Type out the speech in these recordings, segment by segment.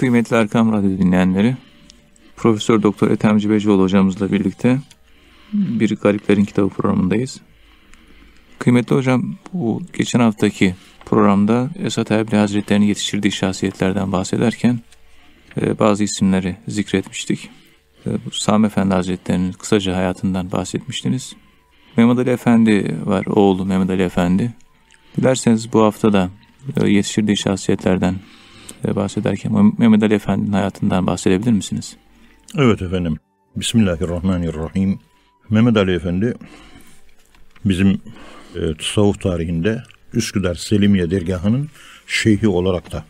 Kıymetli Erkam Radyo dinleyenleri, Profesör Doktor Ethem Cibecioğlu hocamızla birlikte bir Gariplerin Kitabı programındayız. Kıymetli hocam, bu geçen haftaki programda Esat Erbil Hazretleri'nin yetiştirdiği şahsiyetlerden bahsederken e, bazı isimleri zikretmiştik. E, Sami Efendi Hazretleri'nin kısaca hayatından bahsetmiştiniz. Mehmet Ali Efendi var, oğlu Mehmet Ali Efendi. Dilerseniz bu hafta da e, yetiştirdiği şahsiyetlerden bahsederken Mehmet Ali Efendi'nin hayatından bahsedebilir misiniz? Evet efendim. Bismillahirrahmanirrahim. Mehmet Ali Efendi bizim e, tasavvuf tarihinde Üsküdar Selimiye dergahının şeyhi olarak da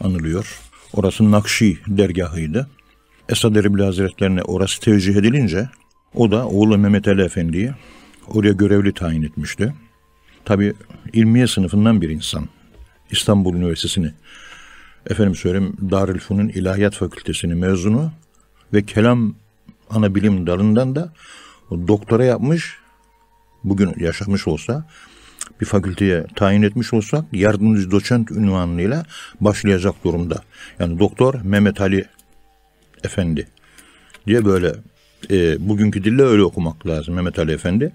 anılıyor. Orası Nakşi dergahıydı. Esad Erbil Hazretlerine orası tevcih edilince o da oğlu Mehmet Ali Efendi'yi oraya görevli tayin etmişti. Tabi ilmiye sınıfından bir insan. İstanbul Üniversitesi'ni efendim söyleyeyim Darülfünun İlahiyat Fakültesini mezunu ve kelam ana bilim dalından da doktora yapmış. Bugün yaşamış olsa bir fakülteye tayin etmiş olsak yardımcı doçent ünvanıyla başlayacak durumda. Yani doktor Mehmet Ali Efendi diye böyle e, bugünkü dille öyle okumak lazım Mehmet Ali Efendi.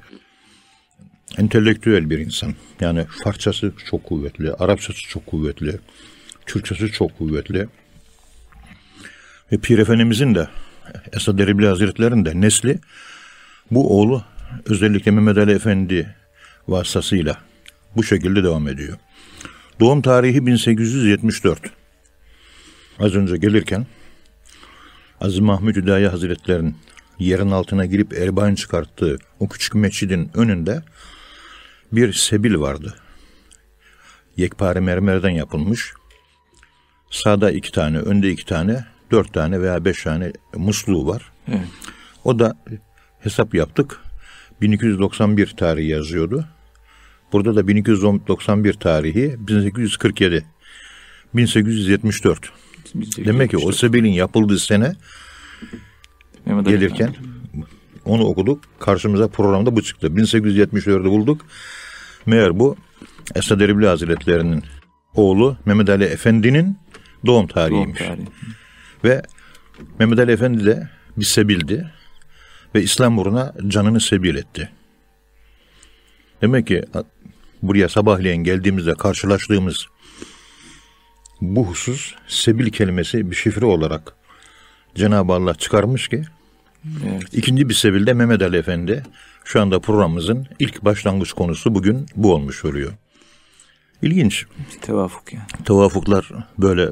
Entelektüel bir insan. Yani Farsçası çok kuvvetli, Arapçası çok kuvvetli, Türkçesi çok kuvvetli. Ve Pir Efendimizin de Esad Erbil Hazretleri'nin de nesli bu oğlu özellikle Mehmet Ali Efendi vasıtasıyla bu şekilde devam ediyor. Doğum tarihi 1874. Az önce gelirken Aziz Mahmud Hüdayi Hazretleri'nin yerin altına girip erbain çıkarttığı o küçük mescidin önünde bir sebil vardı. Yekpare mermerden yapılmış. Sağda iki tane, önde iki tane, dört tane veya beş tane musluğu var. Evet. O da hesap yaptık. 1291 tarihi yazıyordu. Burada da 1291 tarihi 1847. 1874. 1874. Demek ki o sebilin yapıldığı sene Mehmet gelirken onu okuduk. Karşımıza programda bu çıktı. 1874'ü bulduk. Meğer bu Esad Erbil Hazretleri'nin oğlu Mehmet Ali Efendi'nin doğum tarihiymiş. Doğum tarihi. Ve Mehmet Ali Efendi de bir sebildi ve İslam uğruna canını sebil etti. Demek ki buraya sabahleyin geldiğimizde karşılaştığımız bu husus sebil kelimesi bir şifre olarak Cenab-ı Allah çıkarmış ki evet. ikinci bir sebilde Mehmet Ali Efendi şu anda programımızın ilk başlangıç konusu bugün bu olmuş oluyor. İlginç. Tevafuk yani. Tevafuklar böyle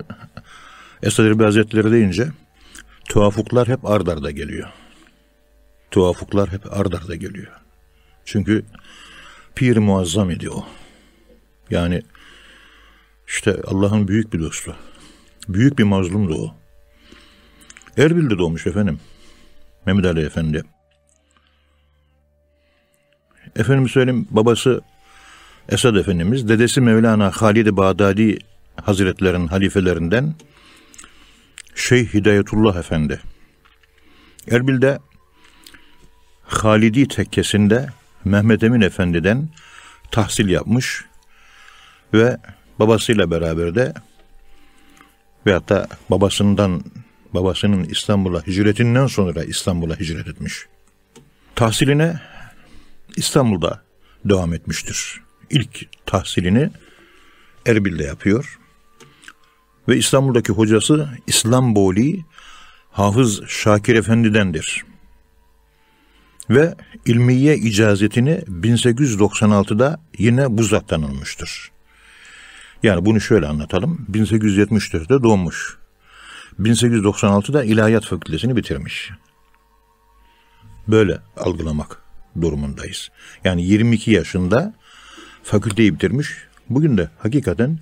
Esad Erbil Hazretleri deyince tuhafuklar hep ard arda geliyor. Tuhafuklar hep ard arda geliyor. Çünkü pir muazzam idi o. Yani işte Allah'ın büyük bir dostu. Büyük bir mazlumdu o. Erbil'de doğmuş efendim. Mehmet Ali Efendi. Efendim söyleyeyim babası Esad Efendimiz, dedesi Mevlana Halid-i Bağdadi Hazretlerin halifelerinden Şeyh Hidayetullah Efendi. Erbil'de Halidi tekkesinde Mehmet Emin Efendi'den tahsil yapmış ve babasıyla beraber de veyahut da babasından babasının İstanbul'a hicretinden sonra İstanbul'a hicret etmiş. Tahsiline İstanbul'da devam etmiştir. İlk tahsilini Erbil'de yapıyor. Ve İstanbul'daki hocası İslam Boli Hafız Şakir Efendi'dendir. Ve ilmiye icazetini 1896'da yine bu zattan almıştır. Yani bunu şöyle anlatalım. 1874'te doğmuş. 1896'da İlahiyat Fakültesini bitirmiş. Böyle algılamak durumundayız. Yani 22 yaşında fakülteyi bitirmiş. Bugün de hakikaten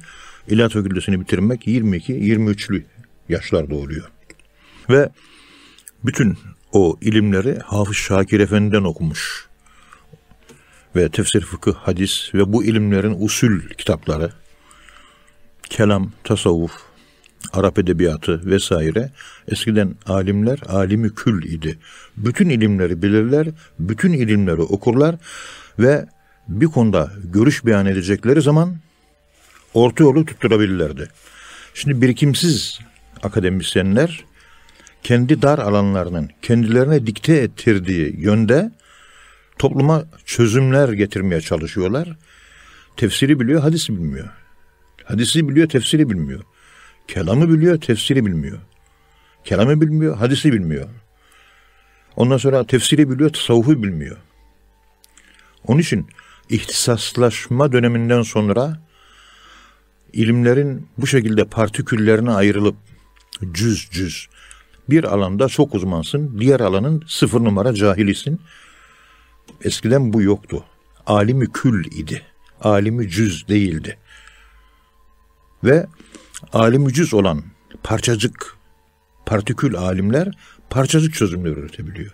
İlahiyat Fakültesini bitirmek 22-23'lü yaşlarda oluyor. Ve bütün o ilimleri Hafız Şakir Efendi'den okumuş. Ve tefsir, fıkıh, hadis ve bu ilimlerin usul kitapları, kelam, tasavvuf, Arap edebiyatı vesaire eskiden alimler alimi kül idi. Bütün ilimleri bilirler, bütün ilimleri okurlar ve bir konuda görüş beyan edecekleri zaman orta yolu tutturabilirlerdi. Şimdi birikimsiz akademisyenler kendi dar alanlarının kendilerine dikte ettirdiği yönde topluma çözümler getirmeye çalışıyorlar. Tefsiri biliyor, hadisi bilmiyor. Hadisi biliyor, tefsiri bilmiyor. Kelamı biliyor, tefsiri bilmiyor. Kelamı bilmiyor, hadisi bilmiyor. Ondan sonra tefsiri biliyor, tasavvufu bilmiyor. Onun için ihtisaslaşma döneminden sonra ilimlerin bu şekilde partiküllerine ayrılıp cüz cüz bir alanda çok uzmansın, diğer alanın sıfır numara cahilisin. Eskiden bu yoktu. Alimi kül idi. Alimi cüz değildi. Ve alimi cüz olan parçacık, partikül alimler parçacık çözümler üretebiliyor.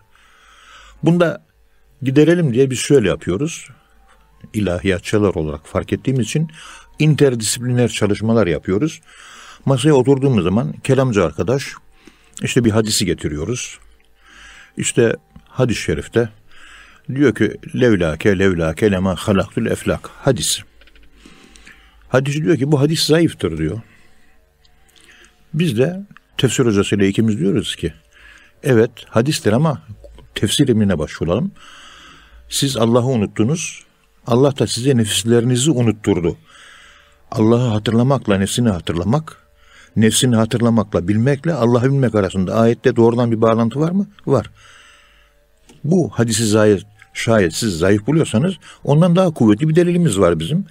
Bunda giderelim diye biz şöyle yapıyoruz. İlahiyatçılar olarak fark ettiğimiz için interdisipliner çalışmalar yapıyoruz. Masaya oturduğumuz zaman kelamcı arkadaş işte bir hadisi getiriyoruz. İşte hadis-i şerifte diyor ki levlake levlake lema halaktul eflak hadis. Hadis diyor ki bu hadis zayıftır diyor. Biz de tefsir hocasıyla ikimiz diyoruz ki evet hadistir ama tefsir ilmine başvuralım. Siz Allah'ı unuttunuz. Allah da size nefislerinizi unutturdu. Allah'ı hatırlamakla nefsini hatırlamak, nefsini hatırlamakla bilmekle Allah'ı bilmek arasında ayette doğrudan bir bağlantı var mı? Var. Bu hadisi zayıf, şayet siz zayıf buluyorsanız ondan daha kuvvetli bir delilimiz var bizim.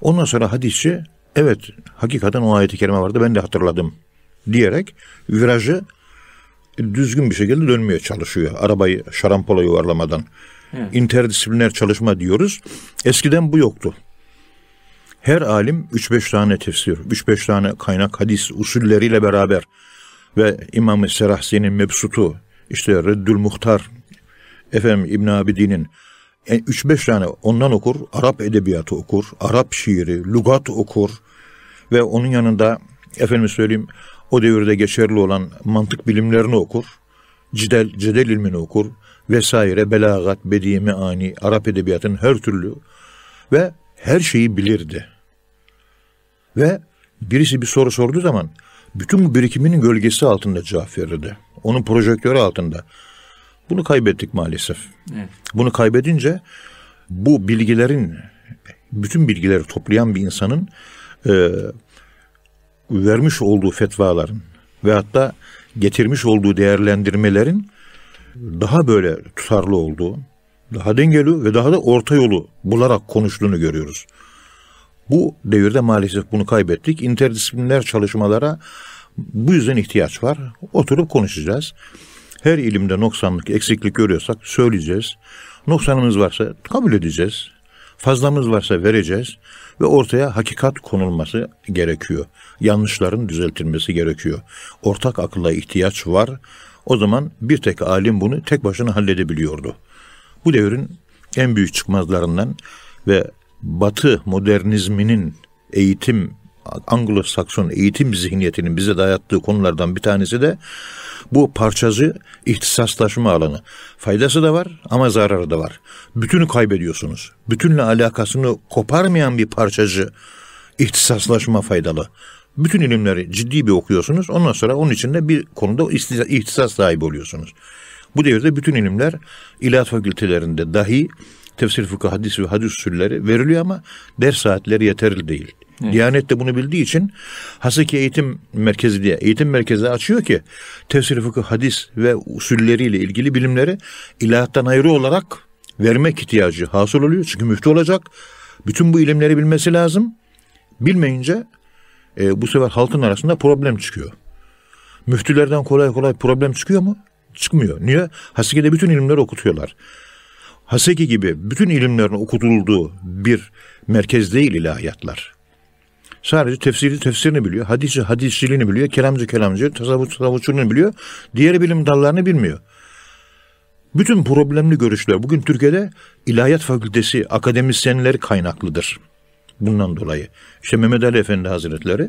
Ondan sonra hadisçi evet hakikaten o ayeti kerime vardı ben de hatırladım diyerek virajı düzgün bir şekilde dönmeye çalışıyor. Arabayı şarampola yuvarlamadan. Evet. İnterdisipliner çalışma diyoruz. Eskiden bu yoktu. Her alim 3-5 tane tefsir, 3-5 tane kaynak hadis usulleriyle beraber ve İmam-ı Serahsi'nin mebsutu, işte Reddül Muhtar, efendim İbn Abidin'in 3-5 e, tane ondan okur, Arap edebiyatı okur, Arap şiiri, lugat okur ve onun yanında efendim söyleyeyim o devirde geçerli olan mantık bilimlerini okur, cidel, cedel ilmini okur vesaire, belagat, bedi, meani, Arap edebiyatının her türlü ve her şeyi bilirdi. Ve birisi bir soru sorduğu zaman bütün bu birikiminin gölgesi altında cevap verirdi. Onun projektörü altında. Bunu kaybettik maalesef. Evet. Bunu kaybedince bu bilgilerin bütün bilgileri toplayan bir insanın e, vermiş olduğu fetvaların ve hatta getirmiş olduğu değerlendirmelerin daha böyle tutarlı olduğu, daha dengeli ve daha da orta yolu bularak konuştuğunu görüyoruz. Bu devirde maalesef bunu kaybettik. İnterdisipliner çalışmalara bu yüzden ihtiyaç var. Oturup konuşacağız. Her ilimde noksanlık, eksiklik görüyorsak söyleyeceğiz. Noksanımız varsa kabul edeceğiz. Fazlamız varsa vereceğiz ve ortaya hakikat konulması gerekiyor. Yanlışların düzeltilmesi gerekiyor. Ortak akılla ihtiyaç var. O zaman bir tek alim bunu tek başına halledebiliyordu. Bu devrin en büyük çıkmazlarından ve Batı modernizminin eğitim Anglo-Sakson eğitim zihniyetinin bize dayattığı konulardan bir tanesi de bu parçacı ihtisaslaşma alanı. Faydası da var ama zararı da var. Bütünü kaybediyorsunuz. Bütünle alakasını koparmayan bir parçacı ihtisaslaşma faydalı. Bütün ilimleri ciddi bir okuyorsunuz. Ondan sonra onun içinde bir konuda ihtisas sahibi oluyorsunuz. Bu devirde bütün ilimler ilahiyat fakültelerinde dahi tefsir, fıkıh, hadis ve hadis usulleri veriliyor ama ders saatleri yeterli değil. Evet. Diyanet de bunu bildiği için Haseki Eğitim Merkezi diye eğitim merkezi açıyor ki tefsir, fıkıh, hadis ve usulleriyle ilgili bilimleri ilahiyattan ayrı olarak vermek ihtiyacı hasıl oluyor. Çünkü müftü olacak. Bütün bu ilimleri bilmesi lazım. Bilmeyince e, bu sefer halkın arasında problem çıkıyor. Müftülerden kolay kolay problem çıkıyor mu? Çıkmıyor. Niye? Haseki'de bütün ilimleri okutuyorlar. Haseki gibi bütün ilimlerin okutulduğu bir merkez değil ilahiyatlar. Sadece tefsiri tefsirini biliyor, hadisi hadisçiliğini biliyor, kelamcı kelamcı, tasavvuf tasavvufçuluğunu biliyor. Diğer bilim dallarını bilmiyor. Bütün problemli görüşler bugün Türkiye'de ilahiyat fakültesi akademisyenleri kaynaklıdır. Bundan dolayı. İşte Mehmet Ali Efendi Hazretleri,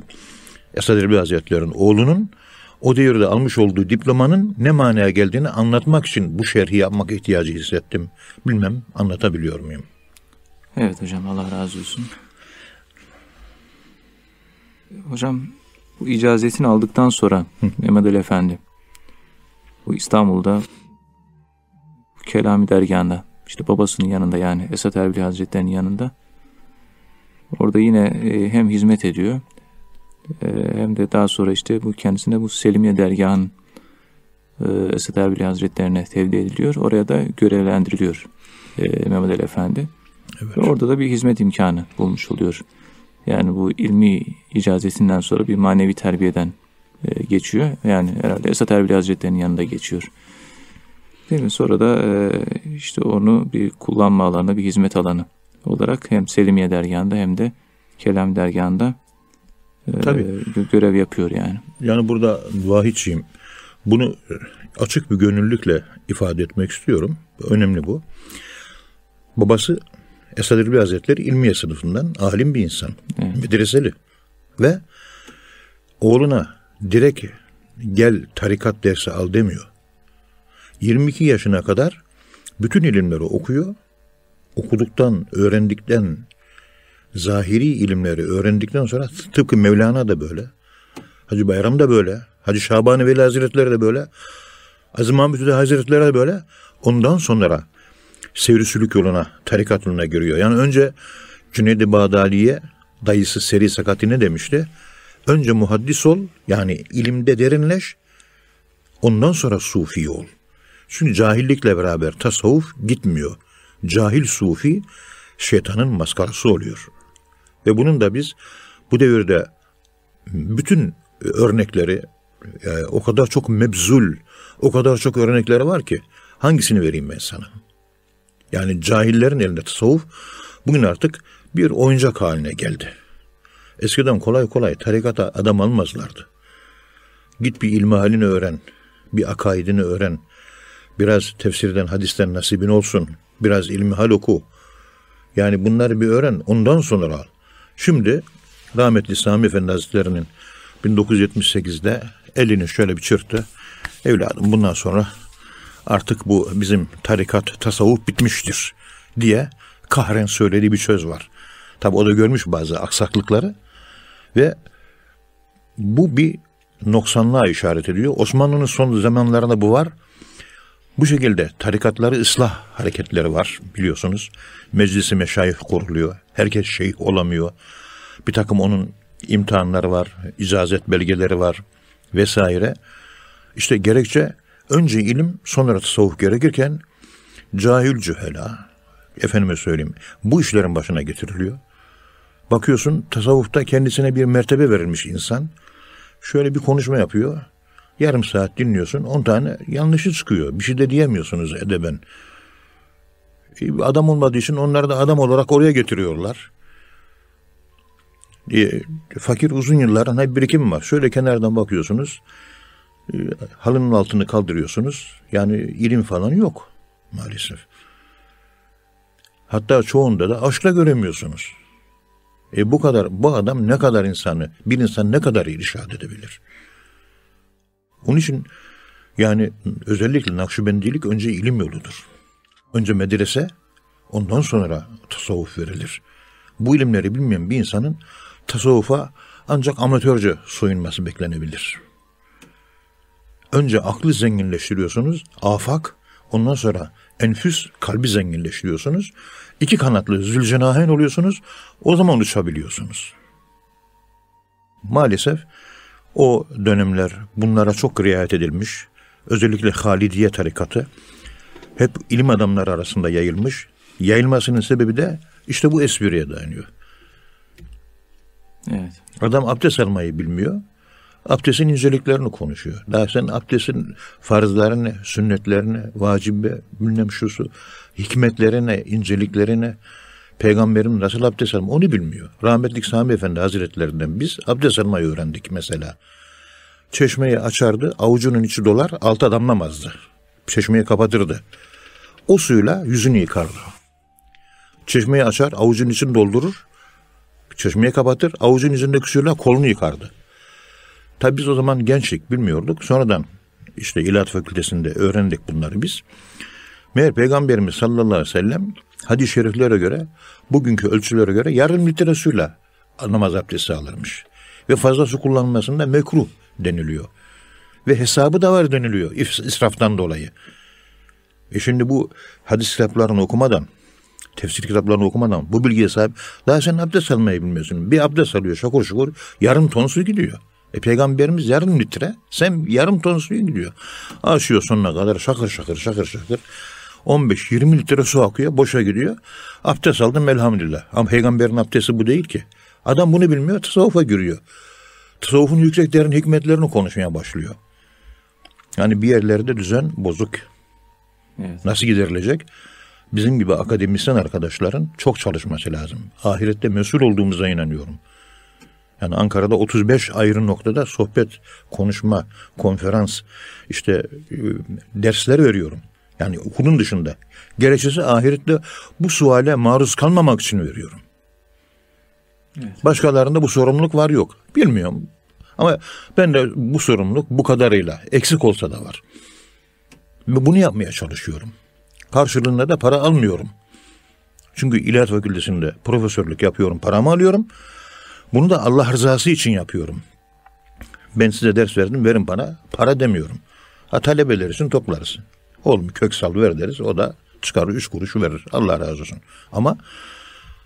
Esad Erbil Hazretleri'nin oğlunun o devirde almış olduğu diplomanın ne manaya geldiğini anlatmak için bu şerhi yapmak ihtiyacı hissettim. Bilmem anlatabiliyor muyum? Evet hocam Allah razı olsun. Hocam bu icazetini aldıktan sonra Mehmet Ali Efendi bu İstanbul'da Kelami dergahında işte babasının yanında yani Esat Erbil Hazretleri'nin yanında orada yine e, hem hizmet ediyor e, hem de daha sonra işte bu kendisine bu Selimiye dergahın e, Erbil Hazretlerine tevdi ediliyor. Oraya da görevlendiriliyor e, Mehmet Ali Efendi. Evet. Ve orada da bir hizmet imkanı bulmuş oluyor. Yani bu ilmi icazetinden sonra bir manevi terbiyeden e, geçiyor. Yani herhalde Esat Erbil Hazretleri'nin yanında geçiyor. Değil mi? Sonra da e, işte onu bir kullanma alanı, bir hizmet alanı olarak hem Selimiye dergahında hem de Kelam dergahında e, Tabii. görev yapıyor yani. Yani burada vahidçiyim. Bunu açık bir gönüllülükle ifade etmek istiyorum. Önemli bu. Babası Esad Erbil Hazretleri ilmiye sınıfından alim bir insan. Evet. Medreseli. Ve oğluna direkt gel tarikat dersi al demiyor. 22 yaşına kadar bütün ilimleri okuyor. Okuduktan, öğrendikten, zahiri ilimleri öğrendikten sonra tıpkı Mevlana da böyle. Hacı Bayram da böyle. Hacı Şabani Veli Hazretleri de böyle. Aziz Mahmud Hazretleri de böyle. Ondan sonra sevri sülük yoluna, tarikat yoluna giriyor. Yani önce Cüneyd-i Bağdadi'ye dayısı Seri Sakati ne demişti? Önce muhaddis ol, yani ilimde derinleş, ondan sonra sufi ol. Çünkü cahillikle beraber tasavvuf gitmiyor. Cahil sufi şeytanın maskarası oluyor. Ve bunun da biz bu devirde bütün örnekleri e, o kadar çok mebzul, o kadar çok örnekleri var ki hangisini vereyim ben sana? Yani cahillerin elinde tasavvuf bugün artık bir oyuncak haline geldi. Eskiden kolay kolay tarikata adam almazlardı. Git bir ilmihalini öğren, bir akaidini öğren, biraz tefsirden, hadisten nasibin olsun, biraz ilmihal oku. Yani bunları bir öğren, ondan sonra al. Şimdi rahmetli Sami Efendi Hazretleri'nin 1978'de elini şöyle bir çırptı. Evladım bundan sonra artık bu bizim tarikat, tasavvuf bitmiştir diye kahren söylediği bir söz var. Tabi o da görmüş bazı aksaklıkları ve bu bir noksanlığa işaret ediyor. Osmanlı'nın son zamanlarında bu var. Bu şekilde tarikatları ıslah hareketleri var biliyorsunuz. Meclisi meşayih kuruluyor. Herkes şeyh olamıyor. Bir takım onun imtihanları var, icazet belgeleri var vesaire. İşte gerekçe önce ilim sonra tasavvuf gerekirken cahil cühela, efendime söyleyeyim bu işlerin başına getiriliyor. Bakıyorsun tasavvufta kendisine bir mertebe verilmiş insan. Şöyle bir konuşma yapıyor. Yarım saat dinliyorsun. On tane yanlışı çıkıyor. Bir şey de diyemiyorsunuz edeben. E, adam olmadığı için onları da adam olarak oraya getiriyorlar. E, fakir uzun yılların hep birikim var. Şöyle kenardan bakıyorsunuz. E, halının altını kaldırıyorsunuz. Yani ilim falan yok maalesef. Hatta çoğunda da aşkla göremiyorsunuz. E bu kadar, bu adam ne kadar insanı, bir insan ne kadar irşad edebilir? Onun için yani özellikle Nakşibendilik önce ilim yoludur. Önce medrese, ondan sonra tasavvuf verilir. Bu ilimleri bilmeyen bir insanın tasavvufa ancak amatörce soyunması beklenebilir. Önce aklı zenginleştiriyorsunuz, afak, ondan sonra enfüs, kalbi zenginleştiriyorsunuz. İki kanatlı zülcenahen oluyorsunuz, o zaman uçabiliyorsunuz. Maalesef o dönemler bunlara çok riayet edilmiş. Özellikle Halidiye tarikatı hep ilim adamları arasında yayılmış. Yayılmasının sebebi de işte bu espriye dayanıyor. Evet. Adam abdest almayı bilmiyor. Abdestin inceliklerini konuşuyor. Daha sen abdestin farzlarını, sünnetlerini, vacibe, bilmem şusu, hikmetlerini, inceliklerini, peygamberin nasıl abdest alma onu bilmiyor. Rahmetlik Sami Efendi Hazretlerinden biz abdest almayı öğrendik mesela. Çeşmeyi açardı, avucunun içi dolar, alta damlamazdı. Çeşmeyi kapatırdı. O suyla yüzünü yıkardı. Çeşmeyi açar, avucun içini doldurur, çeşmeyi kapatır, avucun içindeki suyla kolunu yıkardı. Tabi biz o zaman gençlik bilmiyorduk. Sonradan işte İlahi Fakültesinde öğrendik bunları biz. Meğer Peygamberimiz sallallahu aleyhi ve sellem hadis-i şeriflere göre bugünkü ölçülere göre yarım litre suyla namaz abdesti alırmış. Ve fazlası kullanılmasında mekruh deniliyor. Ve hesabı da var deniliyor israftan dolayı. E şimdi bu hadis kitaplarını okumadan, tefsir kitaplarını okumadan bu bilgiye sahip daha sen abdest almayı bilmiyorsun. Bir abdest alıyor şakur şakur yarım ton su gidiyor. E peygamberimiz yarım litre sen yarım ton suyu gidiyor. Aşıyor sonuna kadar şakır şakır şakır şakır. 15-20 litre su akıyor boşa gidiyor. Abdest aldım elhamdülillah. Ama peygamberin abdesti bu değil ki. Adam bunu bilmiyor tasavvufa giriyor. Tasavvufun yüksek derin hikmetlerini konuşmaya başlıyor. Yani bir yerlerde düzen bozuk. Evet. Nasıl giderilecek? Bizim gibi akademisyen arkadaşların çok çalışması lazım. Ahirette mesul olduğumuza inanıyorum. Yani Ankara'da 35 ayrı noktada sohbet, konuşma, konferans, işte e, dersler veriyorum. Yani okulun dışında. Gerekçesi ahirette bu suale maruz kalmamak için veriyorum. Evet. Başkalarında bu sorumluluk var yok. Bilmiyorum. Ama ben de bu sorumluluk bu kadarıyla eksik olsa da var. Ve bunu yapmaya çalışıyorum. Karşılığında da para almıyorum. Çünkü İlahiyat Fakültesi'nde profesörlük yapıyorum, paramı alıyorum. Bunu da Allah rızası için yapıyorum. Ben size ders verdim, verin bana, para demiyorum. Ha talebeler için toplarız. Oğlum köksal ver deriz, o da çıkarır üç kuruşu verir. Allah razı olsun. Ama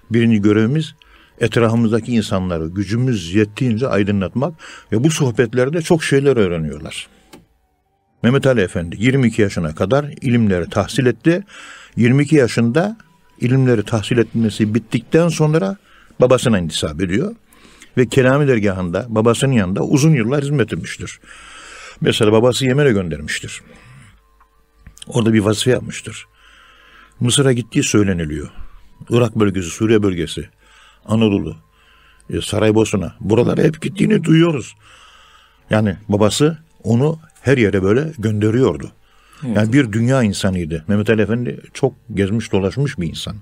birinci görevimiz etrafımızdaki insanları gücümüz yettiğince aydınlatmak ve bu sohbetlerde çok şeyler öğreniyorlar. Mehmet Ali Efendi 22 yaşına kadar ilimleri tahsil etti. 22 yaşında ilimleri tahsil etmesi bittikten sonra babasına intisap ediyor. Ve Kelami dergahında babasının yanında uzun yıllar hizmet etmiştir. Mesela babası Yemen'e göndermiştir. Orada bir vazife yapmıştır. Mısır'a gittiği söyleniliyor. Irak bölgesi, Suriye bölgesi, Anadolu, e, Saraybosna buralara hep gittiğini duyuyoruz. Yani babası onu her yere böyle gönderiyordu. Evet. Yani bir dünya insanıydı. Mehmet Ali Efendi çok gezmiş dolaşmış bir insan.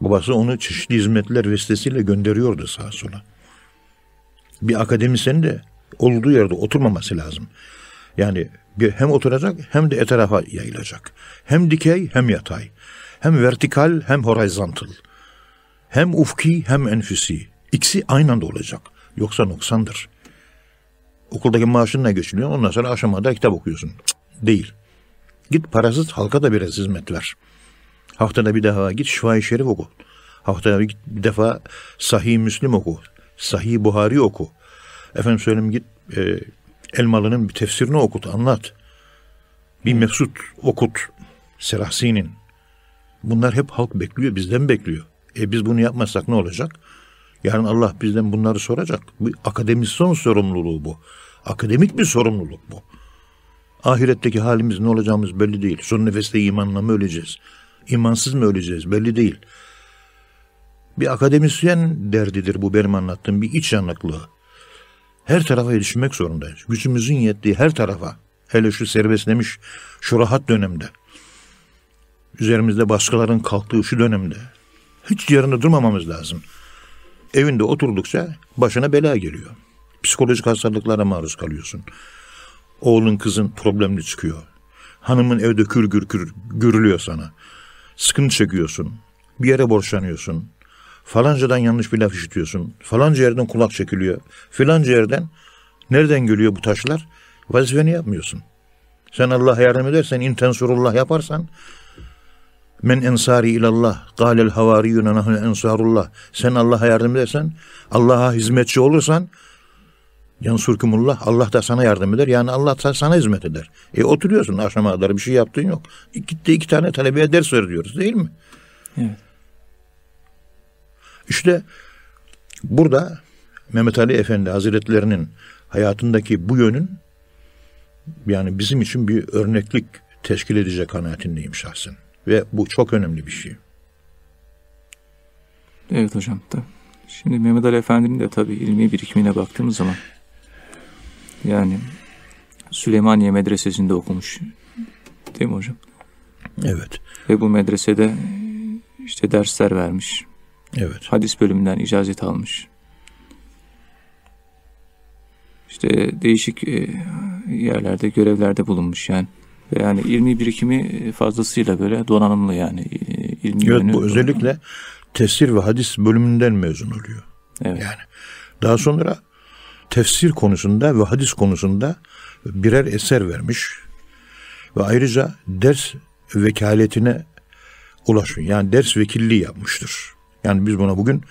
Babası onu çeşitli hizmetler vesilesiyle gönderiyordu sağa sola. Bir akademisyen de olduğu yerde oturmaması lazım. Yani hem oturacak hem de etrafa yayılacak. Hem dikey hem yatay. Hem vertikal hem horizontal. Hem ufki hem enfüsi. İkisi aynı anda olacak. Yoksa noksandır. Okuldaki maaşınla geçiniyor. Ondan sonra aşamada kitap okuyorsun. Cık, değil. Git parasız halka da biraz hizmet ver. Haftada bir defa git Şifa-i Şerif oku. Haftada bir, defa Sahih Müslim oku. Sahih Buhari oku. Efendim söyleyeyim git e, Elmalı'nın bir tefsirini okut, anlat. Bir Mesut okut. Serahsi'nin. Bunlar hep halk bekliyor, bizden bekliyor. E biz bunu yapmazsak ne olacak? Yarın Allah bizden bunları soracak. Bu akademisyen sorumluluğu bu. Akademik bir sorumluluk bu. Ahiretteki halimiz ne olacağımız belli değil. Son nefeste imanla mı öleceğiz? İmansız mı öleceğiz? Belli değil. Bir akademisyen derdidir bu benim anlattığım bir iç yanıklığı. Her tarafa erişmek zorundayız. Gücümüzün yettiği her tarafa. Hele şu serbestlemiş şu rahat dönemde. Üzerimizde baskıların kalktığı şu dönemde. Hiç yerinde durmamamız lazım. Evinde oturdukça başına bela geliyor. Psikolojik hastalıklara maruz kalıyorsun. Oğlun kızın problemli çıkıyor. Hanımın evde kür gür kür gürülüyor sana. Sıkıntı çekiyorsun. Bir yere borçlanıyorsun. Falancadan yanlış bir laf işitiyorsun. Falanca yerden kulak çekiliyor. Filanca yerden nereden geliyor bu taşlar? Vazifeni yapmıyorsun. Sen Allah'a yardım edersen, intensurullah yaparsan Men ensari ilallah. Galel havariyuna nahnu ensarullah. Sen Allah'a yardım edersen, Allah'a hizmetçi olursan yansurkumullah. Allah da sana yardım eder. Yani Allah da sana hizmet eder. E oturuyorsun akşama kadar bir şey yaptığın yok. Gitti iki tane talebeye ders veriyoruz değil mi? Evet. İşte burada Mehmet Ali Efendi Hazretlerinin hayatındaki bu yönün yani bizim için bir örneklik teşkil edecek kanaatindeyim şahsen. Ve bu çok önemli bir şey. Evet hocam. Da. Şimdi Mehmet Ali Efendi'nin de tabii ilmi birikimine baktığımız zaman yani Süleymaniye Medresesi'nde okumuş. Değil mi hocam? Evet. Ve bu medresede işte dersler vermiş. Evet. Hadis bölümünden icazet almış. İşte değişik e, yerlerde görevlerde bulunmuş yani. Ve yani ilmi birikimi fazlasıyla böyle donanımlı yani. E, ilmi evet bu özellikle tesir ve hadis bölümünden mezun oluyor. Evet. Yani Daha sonra tefsir konusunda ve hadis konusunda birer eser vermiş ve ayrıca ders vekaletine ulaşmış. Yani ders vekilliği yapmıştır. Yani biz buna bugün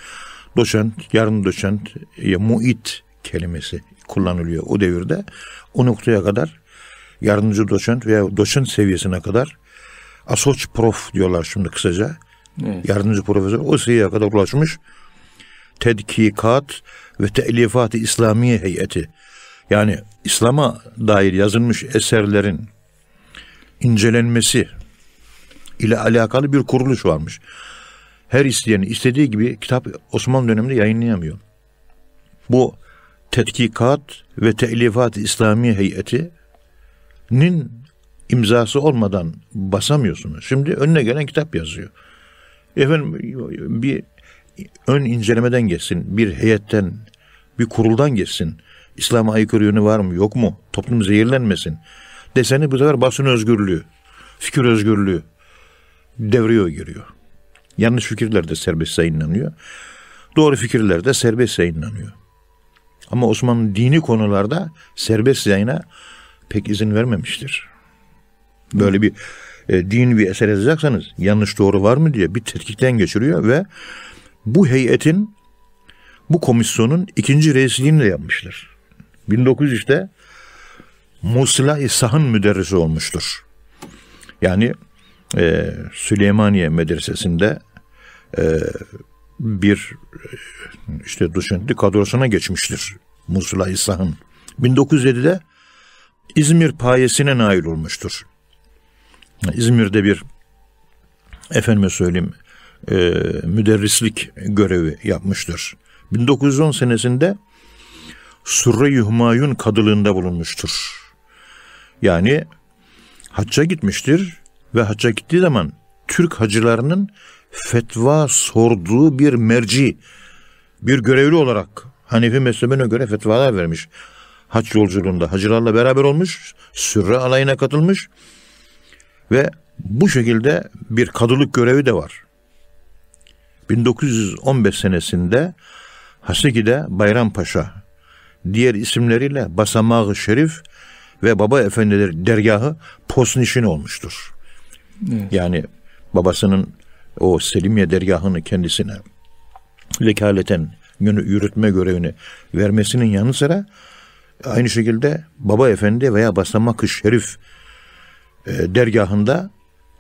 doçent, yarın doçent, ya muit kelimesi kullanılıyor o devirde. O noktaya kadar yardımcı doçent veya doçent seviyesine kadar asoç prof diyorlar şimdi kısaca. Evet. Yardımcı profesör o seviyeye kadar ulaşmış. Tedkikat ve Telifat-ı İslamiye Heyeti yani İslam'a dair yazılmış eserlerin incelenmesi ile alakalı bir kuruluş varmış. Her isteyen istediği gibi kitap Osmanlı döneminde yayınlayamıyor. Bu Tetkikat ve Telifat İslami Heyeti'nin imzası olmadan basamıyorsunuz. Şimdi önüne gelen kitap yazıyor. Efendim bir ön incelemeden geçsin, bir heyetten, bir kuruldan geçsin. İslam'a aykırı yönü var mı yok mu? Toplum zehirlenmesin. Deseni bu sefer basın özgürlüğü, fikir özgürlüğü devreye giriyor. Yanlış fikirler de serbest yayınlanıyor. Doğru fikirler de serbest yayınlanıyor. Ama Osmanlı dini konularda serbest yayına pek izin vermemiştir. Böyle bir e, din bir eser yazacaksanız yanlış doğru var mı diye bir tetkikten geçiriyor ve bu heyetin bu komisyonun ikinci reisliğini de yapmışlar. 1903'te Musla-i Sahın müderrisi olmuştur. Yani e, Süleymaniye Medresesi'nde bir işte doçentlik kadrosuna geçmiştir. Musula İsa'nın. 1907'de İzmir payesine nail olmuştur. İzmir'de bir efendime söyleyeyim e, müderrislik görevi yapmıştır. 1910 senesinde Surre-i kadılığında bulunmuştur. Yani hacca gitmiştir ve hacca gittiği zaman Türk hacılarının fetva sorduğu bir merci, bir görevli olarak Hanefi mezhebine göre fetvalar vermiş. Hac yolculuğunda hacılarla beraber olmuş, sürre alayına katılmış ve bu şekilde bir kadılık görevi de var. 1915 senesinde Haseki'de Bayrampaşa, diğer isimleriyle Basamağı Şerif ve Baba Efendileri dergahı posnişin olmuştur. Evet. Yani babasının o Selimiye dergahını kendisine vekaleten yürütme görevini vermesinin yanı sıra aynı şekilde Baba Efendi veya Basamak-ı Şerif e, dergahında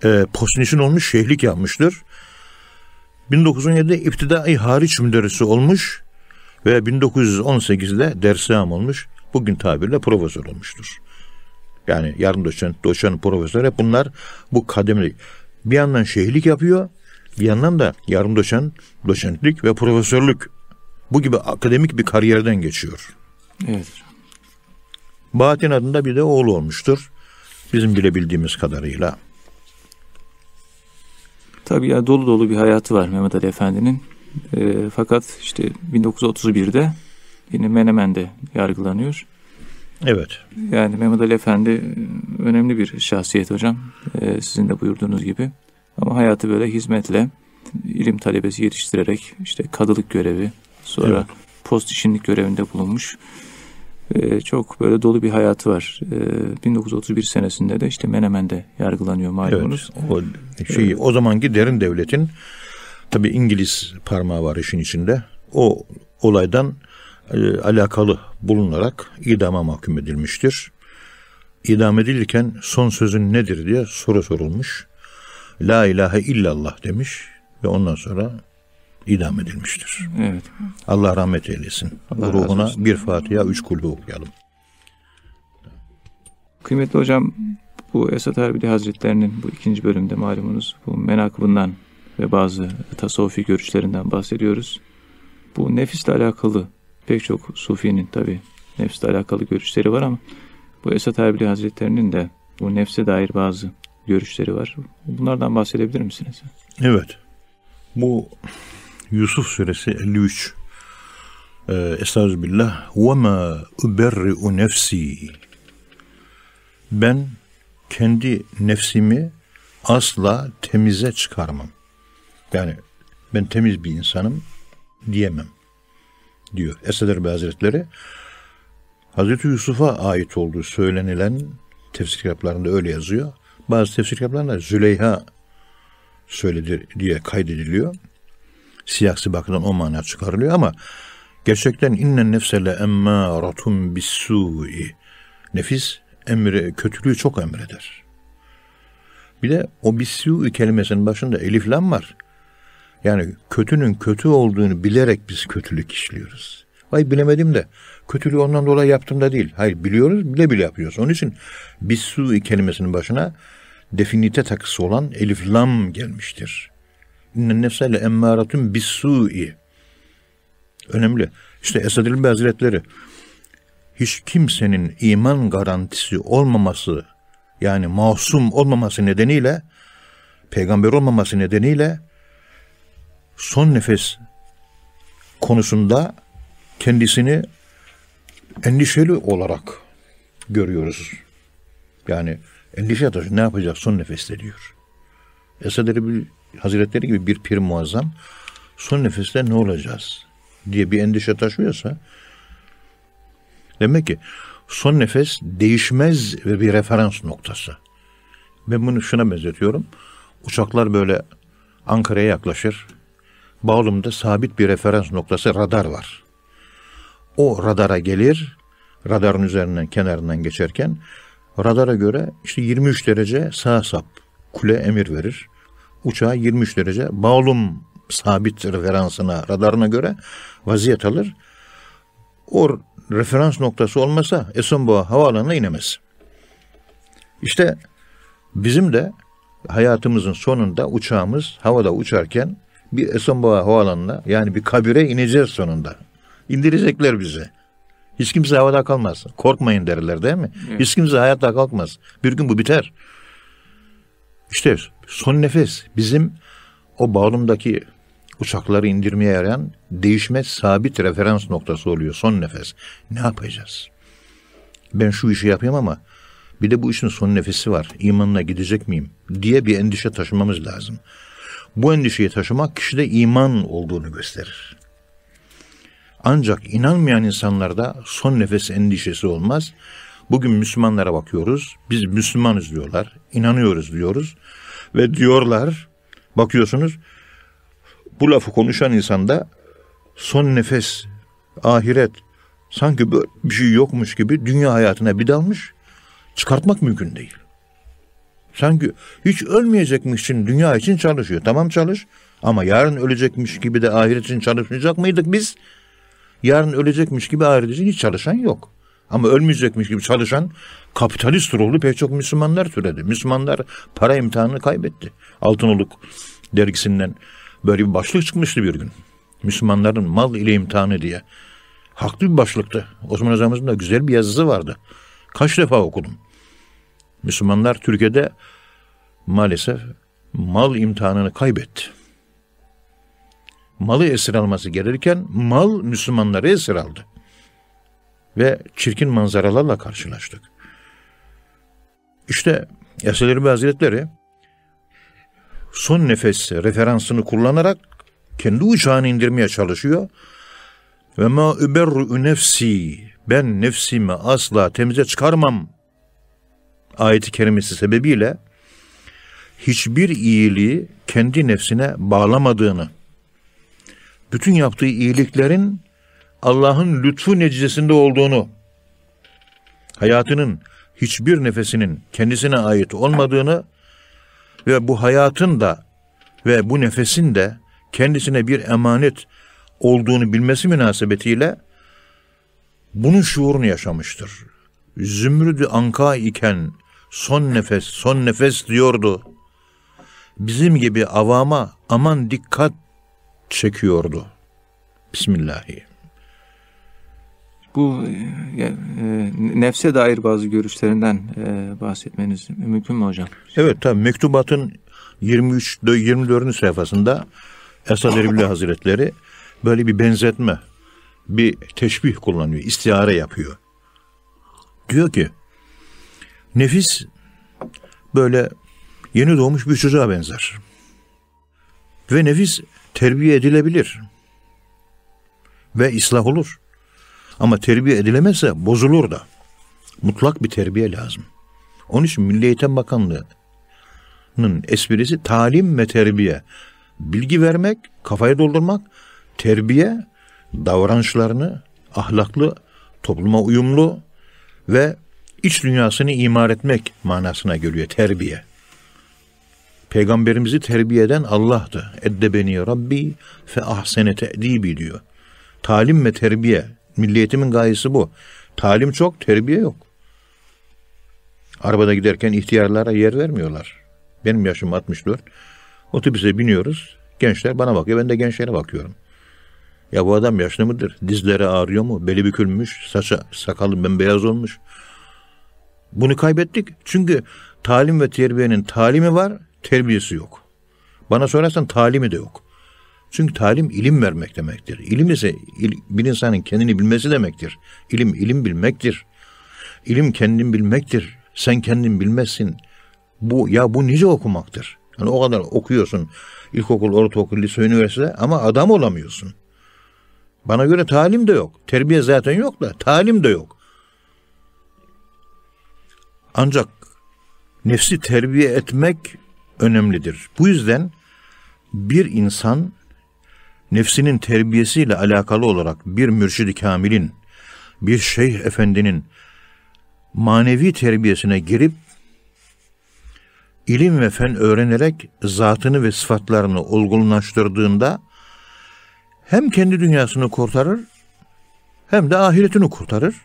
e, posnişin olmuş şeyhlik yapmıştır. 1917'de iptidai hariç müderrisi olmuş ve 1918'de dersam olmuş. Bugün tabirle profesör olmuştur. Yani yarım doçent, doçent, profesör hep bunlar bu kademeli. Bir yandan şeyhlik yapıyor, bir yandan da yarım doçent, doçentlik ve profesörlük. Bu gibi akademik bir kariyerden geçiyor. Evet. Bahattin adında bir de oğlu olmuştur. Bizim bilebildiğimiz kadarıyla. Tabii ya dolu dolu bir hayatı var Mehmet Ali Efendi'nin. E, fakat işte 1931'de yine Menemen'de yargılanıyor. Evet. Yani Mehmet Ali Efendi e, önemli bir şahsiyet hocam. E, sizin de buyurduğunuz gibi. Ama hayatı böyle hizmetle, ilim talebesi yetiştirerek işte kadılık görevi, sonra evet. post işinlik görevinde bulunmuş. E, çok böyle dolu bir hayatı var. E, 1931 senesinde de işte Menemen'de yargılanıyor malumunuz. Evet, o, şey, o zamanki derin devletin tabi İngiliz parmağı var işin içinde. O olaydan e, alakalı bulunarak idama mahkum edilmiştir. İdam edilirken son sözün nedir diye soru sorulmuş. La ilahe illallah demiş ve ondan sonra idam edilmiştir. Evet. Allah rahmet eylesin. Allah Ruhuna bir Fatiha, üç kulhu okuyalım. Kıymetli hocam, bu Esat Erbili Hazretlerinin bu ikinci bölümde malumunuz bu menakıbından ve bazı tasavvufi görüşlerinden bahsediyoruz. Bu nefisle alakalı pek çok sufinin tabi nefsle alakalı görüşleri var ama bu Esat Erbili Hazretlerinin de bu nefse dair bazı görüşleri var. Bunlardan bahsedebilir misiniz? Evet. Bu Yusuf suresi 53 ee, Estağfirullah ve ma uberri'u nefsi ben kendi nefsimi asla temize çıkarmam. Yani ben temiz bir insanım diyemem. diyor Esad Erbil Hazretleri. Hazreti Yusuf'a ait olduğu söylenilen tefsir kitaplarında öyle yazıyor. Bazı tefsir kitaplarında Züleyha söyledi diye kaydediliyor. Siyasi bakımdan o mana çıkarılıyor ama gerçekten innen nefsele emmâratun bis-sû'i nefis emri, kötülüğü çok emreder. Bir de o bis-sû'i kelimesinin başında elif lam var. Yani kötünün kötü olduğunu bilerek biz kötülük işliyoruz. Vay bilemedim de kötülüğü ondan dolayı yaptım da değil. Hayır biliyoruz bile bile yapıyoruz. Onun için bis-sû'i kelimesinin başına definite takısı olan elif lam gelmiştir. İnnen nefsele emmâratun bis-sû'i önemli. İşte Esad İlbi Hazretleri hiç kimsenin iman garantisi olmaması yani masum olmaması nedeniyle peygamber olmaması nedeniyle son nefes konusunda kendisini endişeli olarak görüyoruz. Yani endişe taşı ne yapacak son nefeste diyor. Esad Erbil Hazretleri gibi bir pir muazzam son nefeste ne olacağız diye bir endişe taşıyorsa demek ki son nefes değişmez ve bir referans noktası. Ben bunu şuna benzetiyorum. Uçaklar böyle Ankara'ya yaklaşır. Bağlum'da sabit bir referans noktası radar var. O radara gelir, radarın üzerinden kenarından geçerken radara göre işte 23 derece sağ sap kule emir verir. Uçağa 23 derece bağlum sabit referansına, radarına göre vaziyet alır. O referans noktası olmasa Esenboğa havaalanına inemez. İşte bizim de hayatımızın sonunda uçağımız havada uçarken bir Esenboğa havaalanına yani bir kabire ineceğiz sonunda. İndirecekler bizi. Hiç kimse havada kalmaz. Korkmayın derler değil mi? Evet. Hiç kimse hayatta kalkmaz. Bir gün bu biter. İşte son nefes bizim o bağlamdaki uçakları indirmeye yarayan değişmez sabit referans noktası oluyor son nefes. Ne yapacağız? Ben şu işi yapayım ama bir de bu işin son nefesi var. İmanla gidecek miyim? diye bir endişe taşımamız lazım. Bu endişeyi taşımak kişide iman olduğunu gösterir. Ancak inanmayan insanlarda son nefes endişesi olmaz. Bugün Müslümanlara bakıyoruz. Biz Müslümanız diyorlar. inanıyoruz diyoruz. Ve diyorlar bakıyorsunuz bu lafı konuşan insanda son nefes, ahiret sanki bir şey yokmuş gibi dünya hayatına bir dalmış. Çıkartmak mümkün değil. Sanki hiç ölmeyecekmiş için dünya için çalışıyor. Tamam çalış ama yarın ölecekmiş gibi de ahiret için çalışmayacak mıydık biz? Yarın ölecekmiş gibi için hiç çalışan yok. Ama ölmeyecekmiş gibi çalışan kapitalist ruhlu pek çok Müslümanlar türedi. Müslümanlar para imtihanını kaybetti. Altınoluk dergisinden Böyle bir başlık çıkmıştı bir gün. Müslümanların mal ile imtihanı diye. Haklı bir başlıktı. Osman Hocamızın da güzel bir yazısı vardı. Kaç defa okudum. Müslümanlar Türkiye'de maalesef mal imtihanını kaybetti. Malı esir alması gelirken mal Müslümanları esir aldı. Ve çirkin manzaralarla karşılaştık. İşte Erbil Hazretleri son nefes referansını kullanarak kendi uçağını indirmeye çalışıyor. Ve ma überru nefsi ben nefsimi asla temize çıkarmam ayeti kerimesi sebebiyle hiçbir iyiliği kendi nefsine bağlamadığını, bütün yaptığı iyiliklerin Allah'ın lütfu neticesinde olduğunu, hayatının hiçbir nefesinin kendisine ait olmadığını ve bu hayatın da ve bu nefesin de kendisine bir emanet olduğunu bilmesi münasebetiyle bunun şuurunu yaşamıştır. Zümrüdü anka iken son nefes, son nefes diyordu. Bizim gibi avama aman dikkat çekiyordu. Bismillahirrahmanirrahim. Bu e, e, nefse dair bazı görüşlerinden e, bahsetmeniz mümkün mü hocam? Evet tabi mektubatın 23 24. sayfasında Esad Erbil Hazretleri böyle bir benzetme, bir teşbih kullanıyor, istihare yapıyor. Diyor ki nefis böyle yeni doğmuş bir çocuğa benzer. Ve nefis terbiye edilebilir. ve ıslah olur. Ama terbiye edilemezse bozulur da. Mutlak bir terbiye lazım. Onun için Milli Eğitim Bakanlığı'nın esprisi talim ve terbiye. Bilgi vermek, kafayı doldurmak, terbiye, davranışlarını ahlaklı, topluma uyumlu ve iç dünyasını imar etmek manasına geliyor terbiye. Peygamberimizi terbiye eden Allah'tı. Eddebeni Rabbi fe ahsene te'dibi diyor. Talim ve terbiye. Milliyetimin gayesi bu. Talim çok, terbiye yok. Arabada giderken ihtiyarlara yer vermiyorlar. Benim yaşım 64. Otobüse biniyoruz. Gençler bana bakıyor. Ben de gençlere bakıyorum. Ya bu adam yaşlı mıdır? Dizleri ağrıyor mu? Beli bükülmüş. Saça, sakalı bembeyaz olmuş. Bunu kaybettik. Çünkü talim ve terbiyenin talimi var, terbiyesi yok. Bana sorarsan talimi de yok. Çünkü talim ilim vermek demektir. İlim ise il, bir insanın kendini bilmesi demektir. İlim ilim bilmektir. İlim kendin bilmektir. Sen kendin bilmezsin. Bu ya bu nice okumaktır. Yani o kadar okuyorsun. İlkokul, ortaokul, lise, üniversite ama adam olamıyorsun. Bana göre talim de yok. Terbiye zaten yok da talim de yok. Ancak nefsi terbiye etmek önemlidir. Bu yüzden bir insan nefsinin terbiyesiyle alakalı olarak bir mürşidi kamilin, bir şeyh efendinin manevi terbiyesine girip ilim ve fen öğrenerek zatını ve sıfatlarını olgunlaştırdığında hem kendi dünyasını kurtarır hem de ahiretini kurtarır.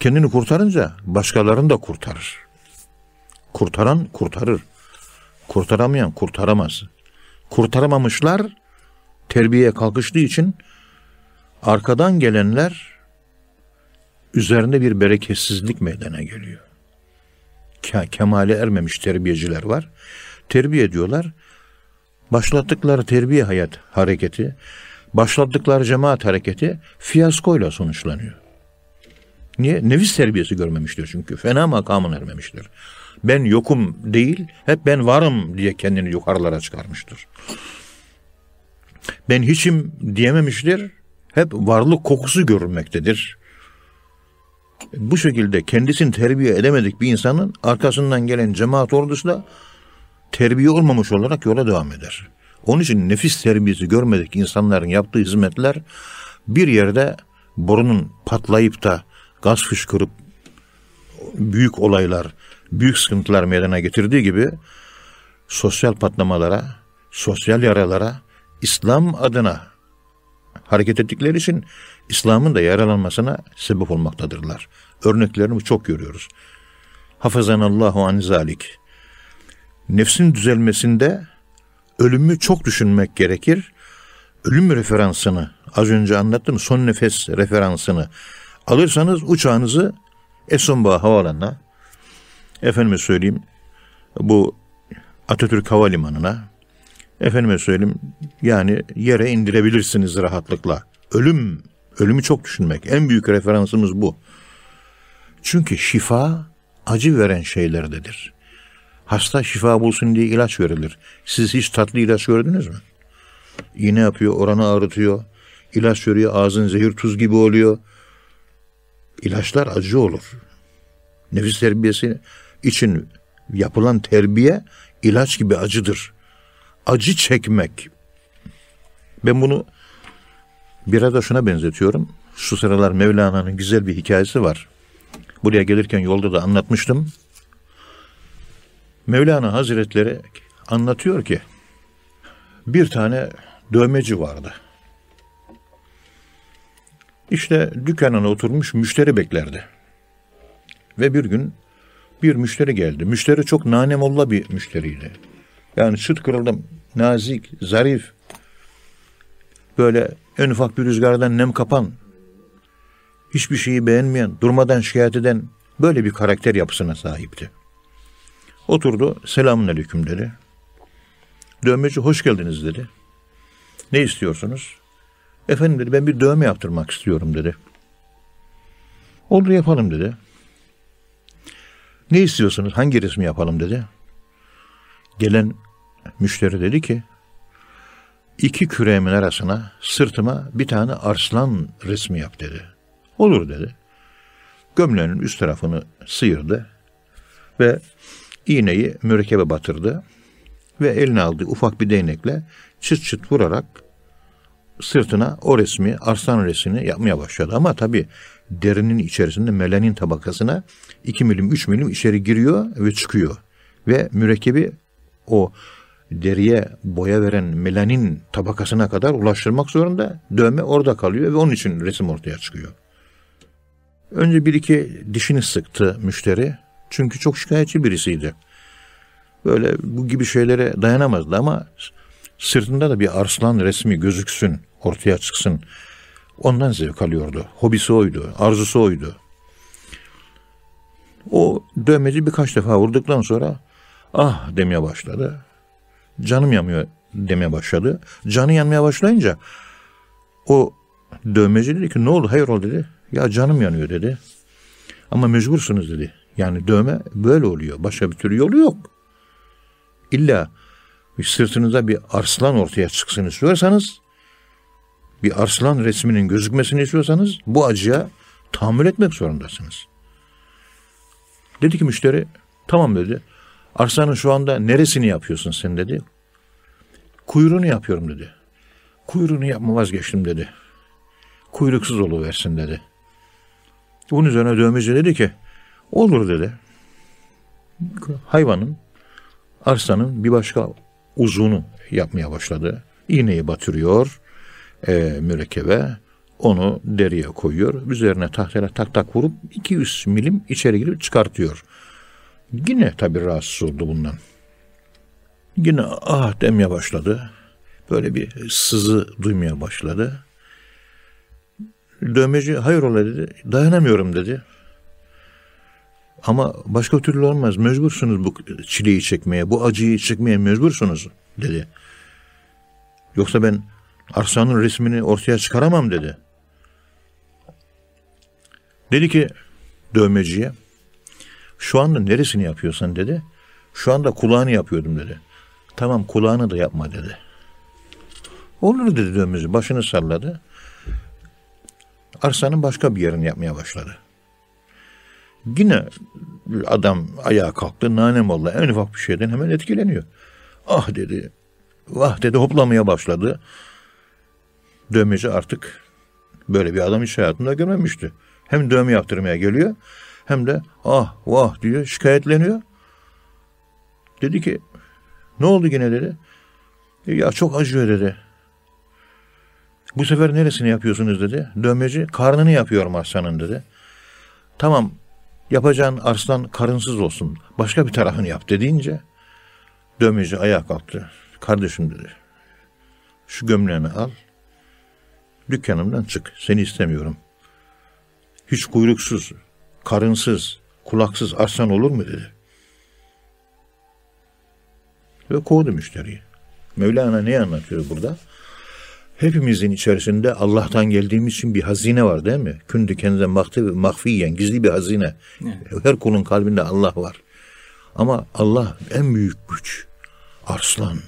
Kendini kurtarınca başkalarını da kurtarır. Kurtaran kurtarır. Kurtaramayan kurtaramaz. Kurtaramamışlar terbiyeye kalkıştığı için arkadan gelenler üzerinde bir bereketsizlik meydana geliyor. Kemale ermemiş terbiyeciler var. Terbiye ediyorlar. Başlattıkları terbiye hayat hareketi, başlattıkları cemaat hareketi fiyaskoyla sonuçlanıyor. Niye? Nefis terbiyesi görmemiştir çünkü. Fena makamın ermemiştir. Ben yokum değil, hep ben varım diye kendini yukarılara çıkarmıştır. Ben hiçim diyememiştir, hep varlık kokusu görülmektedir. Bu şekilde kendisini terbiye edemedik bir insanın arkasından gelen cemaat ordusu da terbiye olmamış olarak yola devam eder. Onun için nefis terbiyesi görmedik insanların yaptığı hizmetler bir yerde borunun patlayıp da gaz fışkırıp büyük olaylar, büyük sıkıntılar meydana getirdiği gibi sosyal patlamalara, sosyal yaralara İslam adına hareket ettikleri için İslam'ın da yaralanmasına sebep olmaktadırlar. Örneklerini çok görüyoruz. Hafazanallahu an zalik. Nefsin düzelmesinde ölümü çok düşünmek gerekir. Ölüm referansını az önce anlattım son nefes referansını alırsanız uçağınızı Esonba Havaalanı'na efendime söyleyeyim bu Atatürk Havalimanı'na efendime söyleyeyim yani yere indirebilirsiniz rahatlıkla. Ölüm, ölümü çok düşünmek. En büyük referansımız bu. Çünkü şifa acı veren şeylerdedir. Hasta şifa bulsun diye ilaç verilir. Siz hiç tatlı ilaç gördünüz mü? İğne yapıyor, oranı ağrıtıyor. İlaç veriyor, ağzın zehir tuz gibi oluyor. İlaçlar acı olur. Nefis terbiyesi için yapılan terbiye ilaç gibi acıdır. Acı çekmek. Ben bunu biraz da şuna benzetiyorum. Şu sıralar Mevlana'nın güzel bir hikayesi var. Buraya gelirken yolda da anlatmıştım. Mevlana Hazretleri anlatıyor ki bir tane dövmeci vardı. İşte dükkanına oturmuş müşteri beklerdi. Ve bir gün bir müşteri geldi. Müşteri çok nanemolla bir müşteriydi. Yani çıt kırıldım, nazik, zarif. Böyle en ufak bir rüzgardan nem kapan, hiçbir şeyi beğenmeyen, durmadan şikayet eden böyle bir karakter yapısına sahipti. Oturdu, selamun aleyküm dedi. Dövmeci hoş geldiniz dedi. Ne istiyorsunuz? Efendim dedi ben bir dövme yaptırmak istiyorum dedi. Oldu yapalım dedi. Ne istiyorsunuz? Hangi resmi yapalım dedi. Gelen müşteri dedi ki iki küreğimin arasına sırtıma bir tane arslan resmi yap dedi. Olur dedi. Gömleğinin üst tarafını sıyırdı ve iğneyi mürekkebe batırdı ve eline aldığı ufak bir değnekle çıt çıt vurarak sırtına o resmi, arslan resmini yapmaya başladı. Ama tabii derinin içerisinde melanin tabakasına 2 milim 3 milim içeri giriyor ve çıkıyor. Ve mürekkebi o deriye boya veren melanin tabakasına kadar ulaştırmak zorunda. Dövme orada kalıyor ve onun için resim ortaya çıkıyor. Önce bir iki dişini sıktı müşteri. Çünkü çok şikayetçi birisiydi. Böyle bu gibi şeylere dayanamazdı ama sırtında da bir arslan resmi gözüksün, ortaya çıksın. Ondan zevk alıyordu. Hobisi oydu, arzusu oydu. O dövmeci birkaç defa vurduktan sonra ah demeye başladı. Canım yanmıyor demeye başladı. Canı yanmaya başlayınca o dövmeci dedi ki ne oldu hayır oldu dedi. Ya canım yanıyor dedi. Ama mecbursunuz dedi. Yani dövme böyle oluyor. Başka bir türlü yolu yok. İlla sırtınızda bir arslan ortaya çıksın istiyorsanız bir arslan resminin gözükmesini istiyorsanız bu acıya tahammül etmek zorundasınız. Dedi ki müşteri tamam dedi. Arslanın şu anda neresini yapıyorsun sen dedi. Kuyruğunu yapıyorum dedi. Kuyruğunu yapma vazgeçtim dedi. Kuyruksuz oluversin dedi. Bunun üzerine dövmeci dedi ki olur dedi. Hayvanın arslanın bir başka uzunu yapmaya başladı. İğneyi batırıyor e, mürekkebe onu deriye koyuyor. Üzerine tahtayla tak tak vurup 200 milim içeri girip çıkartıyor. Yine tabi rahatsız oldu bundan. Yine ah demeye başladı. Böyle bir sızı duymaya başladı. Dövmeci hayrola dedi. Dayanamıyorum dedi. Ama başka türlü olmaz. Mecbursunuz bu çileyi çekmeye, bu acıyı çekmeye mecbursunuz dedi. Yoksa ben Arslan'ın resmini ortaya çıkaramam dedi. Dedi ki dövmeciye şu anda neresini yapıyorsan dedi. Şu anda kulağını yapıyordum dedi. Tamam kulağını da yapma dedi. Olur dedi dövmeci başını salladı. Arsanın başka bir yerini yapmaya başladı. Yine adam ayağa kalktı. Nanem oldu. En ufak bir şeyden hemen etkileniyor. Ah dedi. Vah dedi hoplamaya başladı. Dövmeci artık böyle bir adam hiç hayatında görmemişti. Hem dövme yaptırmaya geliyor hem de ah vah diyor şikayetleniyor. Dedi ki ne oldu yine dedi. Ya çok acıyor dedi. Bu sefer neresini yapıyorsunuz dedi. Dövmeci karnını yapıyorum aslanın dedi. Tamam yapacağın arslan karınsız olsun. Başka bir tarafını yap dediğince dövmeci ayağa kalktı. Kardeşim dedi. Şu gömleğini al. Dükkanımdan çık. Seni istemiyorum. Hiç kuyruksuz, karınsız, kulaksız arslan olur mu dedi. Ve kovdu müşteriyi. Mevlana ne anlatıyor burada? Hepimizin içerisinde Allah'tan geldiğimiz için bir hazine var değil mi? Kündü kendine mahfi, mahfiyen, gizli bir hazine. Evet. Her kulun kalbinde Allah var. Ama Allah en büyük güç. Arslan.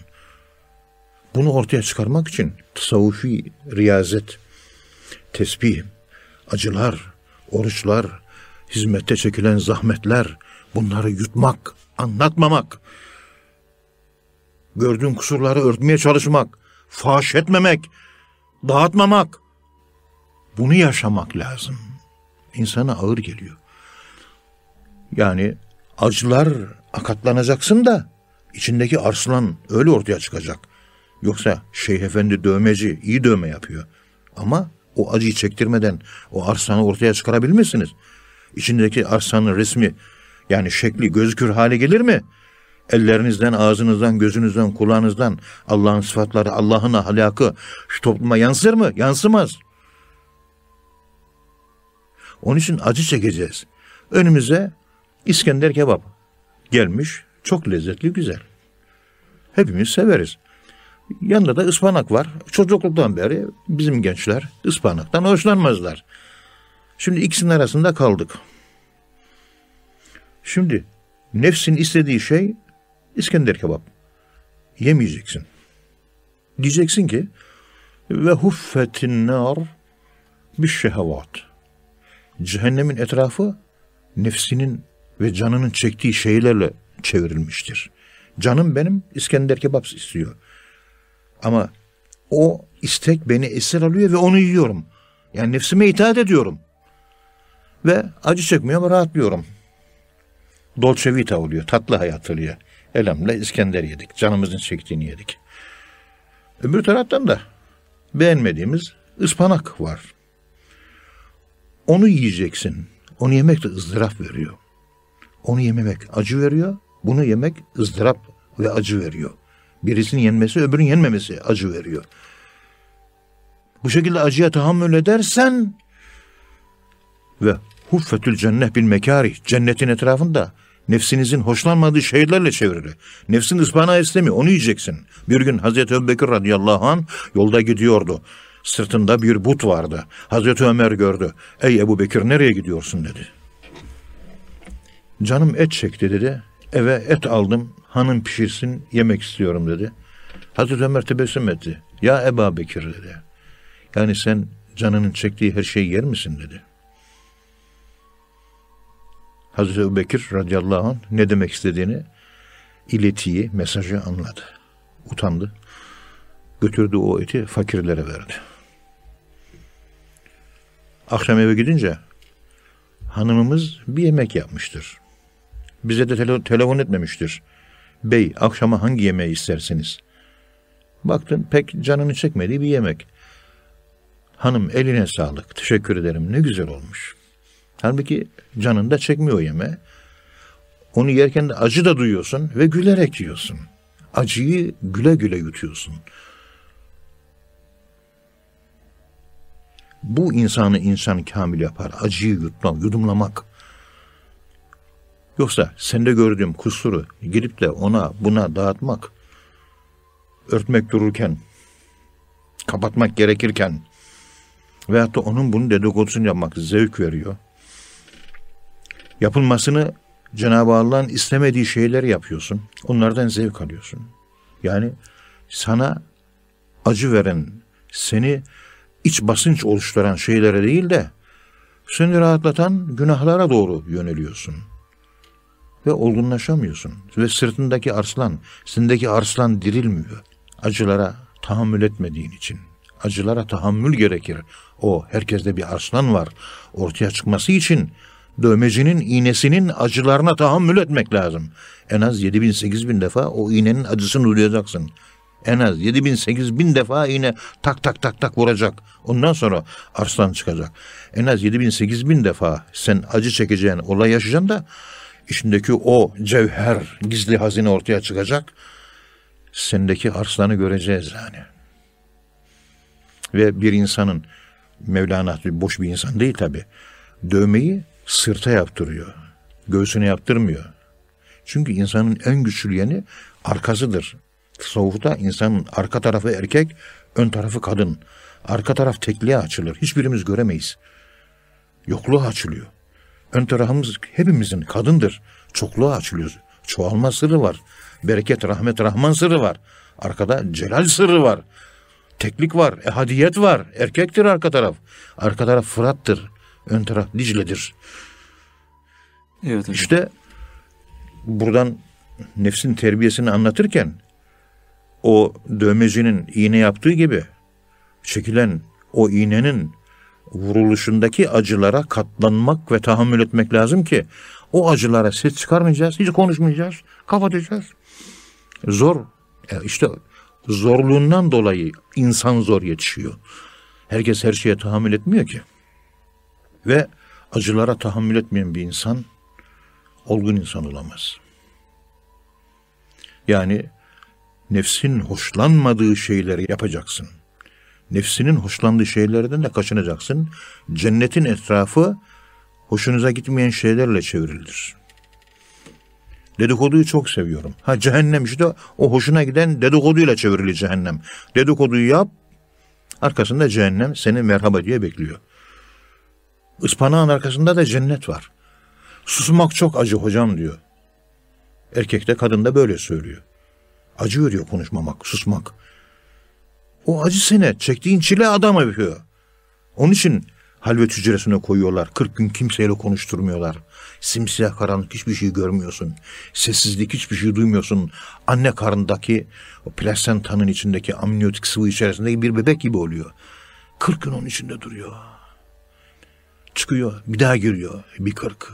Bunu ortaya çıkarmak için tasavvufi riyazet, tesbih, acılar, oruçlar, hizmette çekilen zahmetler, bunları yutmak, anlatmamak, gördüğün kusurları örtmeye çalışmak, faş etmemek, dağıtmamak. Bunu yaşamak lazım. İnsana ağır geliyor. Yani acılar akatlanacaksın da içindeki arslan öyle ortaya çıkacak. Yoksa Şeyh Efendi dövmeci iyi dövme yapıyor. Ama o acıyı çektirmeden o arslanı ortaya çıkarabilmezsiniz. İçindeki arslanın resmi yani şekli gözükür hale gelir mi? Ellerinizden, ağzınızdan, gözünüzden, kulağınızdan Allah'ın sıfatları, Allah'ın ahlakı şu topluma yansır mı? Yansımaz. Onun için acı çekeceğiz. Önümüze İskender kebap gelmiş. Çok lezzetli, güzel. Hepimiz severiz. Yanında da ıspanak var. Çocukluktan beri bizim gençler ıspanaktan hoşlanmazlar. Şimdi ikisinin arasında kaldık. Şimdi nefsin istediği şey İskender kebap. Yemeyeceksin. Diyeceksin ki ve huffetin nar bir şehevat. Cehennemin etrafı nefsinin ve canının çektiği şeylerle çevrilmiştir. Canım benim İskender kebap istiyor. Ama o istek beni esir alıyor ve onu yiyorum. Yani nefsime itaat ediyorum. Ve acı çekmiyorum, rahatlıyorum. Dolce Vita oluyor, tatlı hayat oluyor. Elamla İskender yedik, canımızın çektiğini yedik. Öbür taraftan da beğenmediğimiz ıspanak var. Onu yiyeceksin. Onu yemek de ızdırap veriyor. Onu yememek acı veriyor. Bunu yemek ızdırap ve acı veriyor. Birisinin yenmesi öbürünün yenmemesi acı veriyor. Bu şekilde acıya tahammül edersen ve huffetül cennet bil mekari cennetin etrafında nefsinizin hoşlanmadığı şeylerle çevrili. Nefsin ıspanağı istemiyor onu yiyeceksin. Bir gün Hazreti Ebubekir radıyallahu an yolda gidiyordu. Sırtında bir but vardı. Hazreti Ömer gördü. Ey Ebu Bekir nereye gidiyorsun dedi. Canım et çekti dedi. Eve et aldım. Hanım pişirsin yemek istiyorum dedi. Hazreti Ömer tebessüm etti. Ya Ebu Bekir dedi. Yani sen canının çektiği her şeyi yer misin dedi. Hazreti Bekir radıyallahu anh ne demek istediğini iletiyi, mesajı anladı. Utandı. Götürdü o eti fakirlere verdi. Akşam eve gidince hanımımız bir yemek yapmıştır. Bize de tele- telefon etmemiştir. Bey akşama hangi yemeği istersiniz? Baktın pek canını çekmediği bir yemek. Hanım eline sağlık teşekkür ederim ne güzel olmuş. Halbuki canın da çekmiyor yeme. Onu yerken de acı da duyuyorsun ve gülerek yiyorsun. Acıyı güle güle yutuyorsun. Bu insanı insan kamil yapar. Acıyı yutmak, yudumlamak. Yoksa sende gördüğüm kusuru gidip de ona buna dağıtmak, örtmek dururken, kapatmak gerekirken veyahut da onun bunun dedikodusunu yapmak zevk veriyor. Yapılmasını Cenab-ı Allah'ın istemediği şeyleri yapıyorsun. Onlardan zevk alıyorsun. Yani sana acı veren, seni iç basınç oluşturan şeylere değil de seni rahatlatan günahlara doğru yöneliyorsun. Ve olgunlaşamıyorsun. Ve sırtındaki arslan, sendeki arslan dirilmiyor. Acılara tahammül etmediğin için. Acılara tahammül gerekir. O herkeste bir arslan var. Ortaya çıkması için dövmecinin iğnesinin acılarına tahammül etmek lazım. En az 7 bin 8 bin defa o iğnenin acısını duyacaksın. En az 7 bin 8 bin defa iğne tak tak tak tak vuracak. Ondan sonra arslan çıkacak. En az 7 bin 8 bin defa sen acı çekeceğin olay yaşayacaksın da içindeki o cevher gizli hazine ortaya çıkacak. Sendeki arslanı göreceğiz yani. Ve bir insanın Mevlana boş bir insan değil tabi. Dövmeyi sırta yaptırıyor. Göğsüne yaptırmıyor. Çünkü insanın en güçlü yeni arkasıdır. Tasavvufta insanın arka tarafı erkek, ön tarafı kadın. Arka taraf tekliğe açılır. Hiçbirimiz göremeyiz. Yokluğa açılıyor. Ön tarafımız hepimizin kadındır. Çokluğa açılıyoruz. Çoğalma sırrı var. Bereket, rahmet, rahman sırrı var. Arkada celal sırrı var. Teklik var, ehadiyet var. Erkektir arka taraf. Arka taraf Fırat'tır. Ön taraf Dicle'dir. Evet hocam. İşte buradan nefsin terbiyesini anlatırken o dövmecinin iğne yaptığı gibi çekilen o iğnenin vuruluşundaki acılara katlanmak ve tahammül etmek lazım ki o acılara ses çıkarmayacağız, hiç konuşmayacağız, kapatacağız. Zor. İşte zorluğundan dolayı insan zor yetişiyor. Herkes her şeye tahammül etmiyor ki. Ve acılara tahammül etmeyen bir insan olgun insan olamaz. Yani nefsin hoşlanmadığı şeyleri yapacaksın. Nefsinin hoşlandığı şeylerden de kaçınacaksın. Cennetin etrafı hoşunuza gitmeyen şeylerle çevrilir. Dedikoduyu çok seviyorum. Ha cehennem işte o hoşuna giden dedikoduyla çevrili cehennem. Dedikoduyu yap, arkasında cehennem seni merhaba diye bekliyor. Ispanağın arkasında da cennet var. Susmak çok acı hocam diyor. Erkek de kadın da böyle söylüyor. Acı veriyor konuşmamak, susmak. O acı sene çektiğin çile adam yapıyor. Onun için halvet hücresine koyuyorlar. 40 gün kimseyle konuşturmuyorlar. Simsiyah karanlık hiçbir şey görmüyorsun. Sessizlik hiçbir şey duymuyorsun. Anne karnındaki o plasentanın içindeki amniyotik sıvı içerisindeki bir bebek gibi oluyor. 40 gün onun içinde duruyor. Çıkıyor, bir daha giriyor, bir kırk.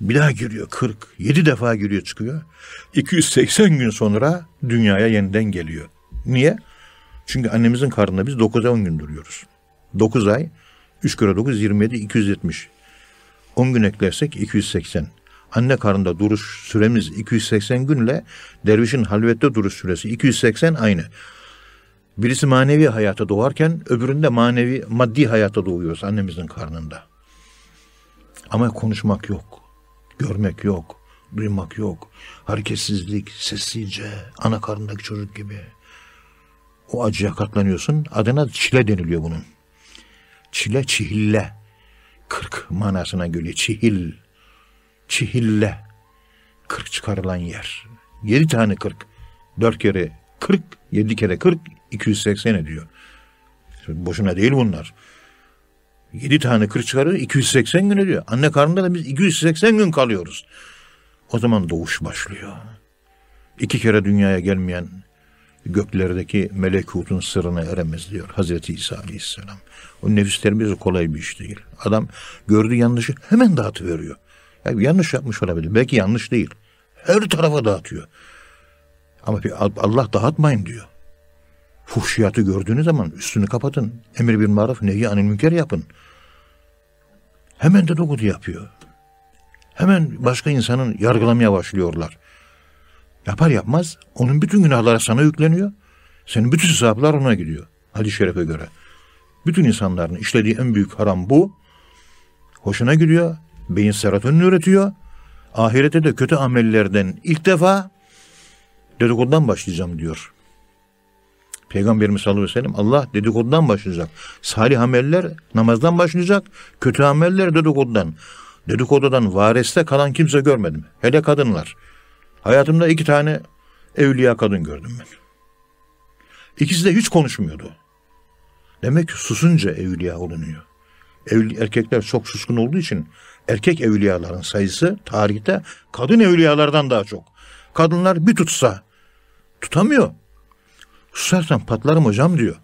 Bir daha giriyor, 40. 7 defa giriyor çıkıyor. 280 gün sonra dünyaya yeniden geliyor. Niye? Çünkü annemizin karnında biz 9'a 10 gün duruyoruz. 9 ay, 3 kere 9, 27, 270. 10 gün eklersek 280. Anne karnında duruş süremiz 280 günle dervişin halvette duruş süresi 280 aynı. Birisi manevi hayata doğarken öbüründe manevi maddi hayata doğuyoruz annemizin karnında. Ama konuşmak yok. Görmek yok. Duymak yok. Hareketsizlik, sessizce, ana karnındaki çocuk gibi. O acıya katlanıyorsun. Adına çile deniliyor bunun. Çile çihille. Kırk manasına geliyor. Çihil. Çihille. Kırk çıkarılan yer. Yedi tane kırk. Dört kere kırk. Yedi kere kırk. 280 ediyor. Boşuna değil bunlar. Yedi tane kır çıkarıyor 280 gün ediyor. Anne karnında da biz 280 gün kalıyoruz. O zaman doğuş başlıyor. İki kere dünyaya gelmeyen göklerdeki melekutun sırrına eremez diyor Hazreti İsa Aleyhisselam. O nefislerimiz kolay bir iş değil. Adam gördüğü yanlışı hemen dağıtıveriyor. Yani yanlış yapmış olabilir. Belki yanlış değil. Her tarafa dağıtıyor. Ama Allah dağıtmayın diyor. Fuhşiyatı gördüğünüz zaman üstünü kapatın. Emir bir maruf neyi anil münker yapın. Hemen dedikodu yapıyor. Hemen başka insanın yargılamaya başlıyorlar. Yapar yapmaz onun bütün günahları sana yükleniyor. Senin bütün hesaplar ona gidiyor. Hadis-i şerefe göre. Bütün insanların işlediği en büyük haram bu. Hoşuna gidiyor. Beyin serotonin üretiyor. Ahirete de kötü amellerden ilk defa dedikodudan başlayacağım diyor. Peygamberimiz sallallahu aleyhi ve sellem Allah dedikodudan başlayacak. Salih ameller namazdan başlayacak. Kötü ameller dedikodudan. Dedikodudan vareste kalan kimse görmedim. Hele kadınlar. Hayatımda iki tane evliya kadın gördüm ben. İkisi de hiç konuşmuyordu. Demek ki susunca evliya olunuyor. Evli, erkekler çok suskun olduğu için erkek evliyaların sayısı tarihte kadın evliyalardan daha çok. Kadınlar bir tutsa tutamıyor. Susarsan patlarım hocam diyor.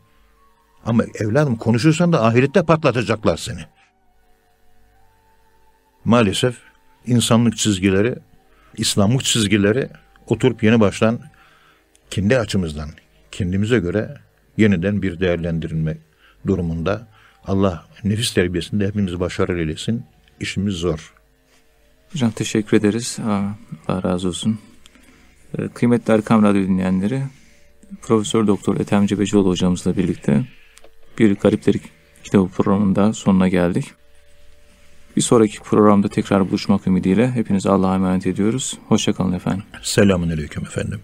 Ama evladım konuşursan da ahirette patlatacaklar seni. Maalesef insanlık çizgileri, İslamlık çizgileri oturup yeni baştan kendi açımızdan, kendimize göre yeniden bir değerlendirilme durumunda. Allah nefis terbiyesinde hepimizi başarılı eylesin. İşimiz zor. Hocam teşekkür ederiz. Allah razı olsun. Ee, kıymetli Erkam Radyo dinleyenleri, Profesör Doktor Ethem Cebecioğlu hocamızla birlikte bir Garipleri kitabı programında sonuna geldik. Bir sonraki programda tekrar buluşmak ümidiyle hepinize Allah'a emanet ediyoruz. Hoşçakalın efendim. Selamun Aleyküm efendim.